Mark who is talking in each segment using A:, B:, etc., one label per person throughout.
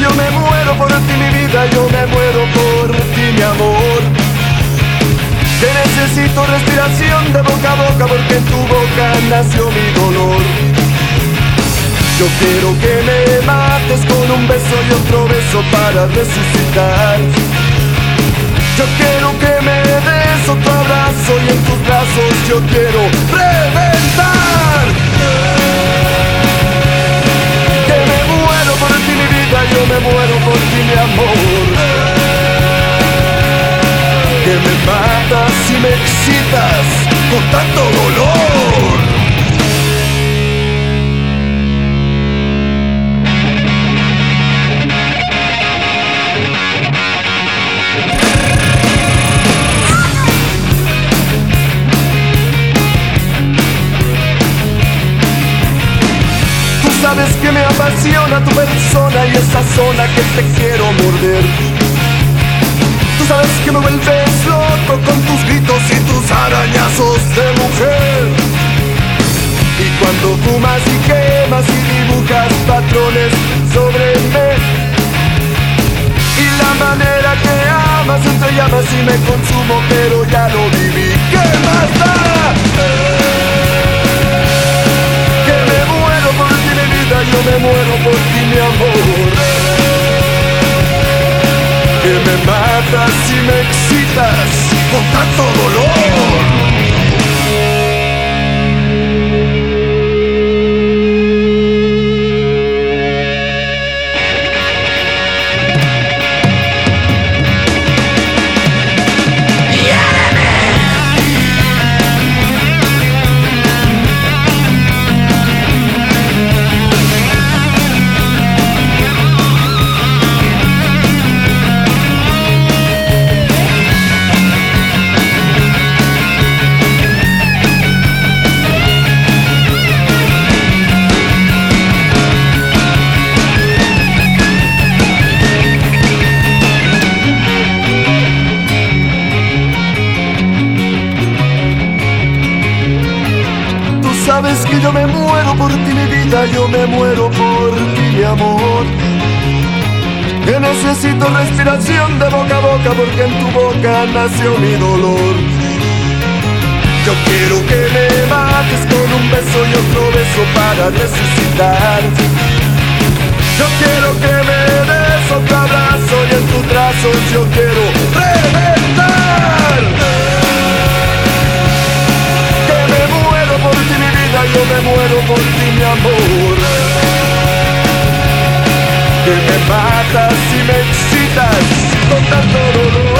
A: yo me muero por ti mi vida, yo me muero por ti mi amor. Que necesito respiración de boca a boca porque en tu boca nació mi dolor. Yo quiero que me mates con un beso y otro beso para resucitar. Yo quiero que me des otro abrazo y en tus brazos yo quiero reventar. Matas y me excitas con tanto dolor. Tú sabes que me apasiona tu persona y esa zona que te quiero morder. Tú sabes que me vuelves arañazos de mujer. Y cuando fumas y quemas y dibujas patrones sobre mí. Y la manera que amas entre llamas y me consumo, pero ya lo viví. ¿Qué más da? Que me muero por ti mi vida, yo me muero por ti mi amor. Que me matas y me excitas con tanto dolor. Sabes que yo me muero por ti mi vida, yo me muero por ti mi amor. Que necesito respiración de boca a boca porque en tu boca nació mi dolor. Yo quiero que me mates con un beso y otro beso para resucitar. Yo quiero que me des otro abrazo y en tus brazos yo quiero reventar. Que me matas y me excitas con tanto dolor.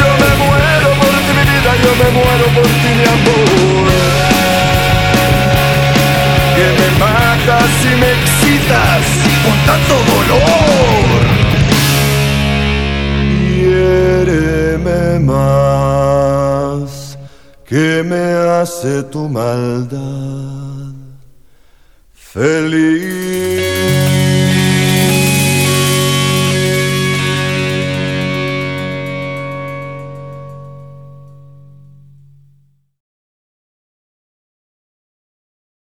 A: Yo me muero por ti mi vida, yo me muero por ti mi amor. Que me matas y me excitas con tanto dolor. Hiéreme más que me hace tu maldad feliz.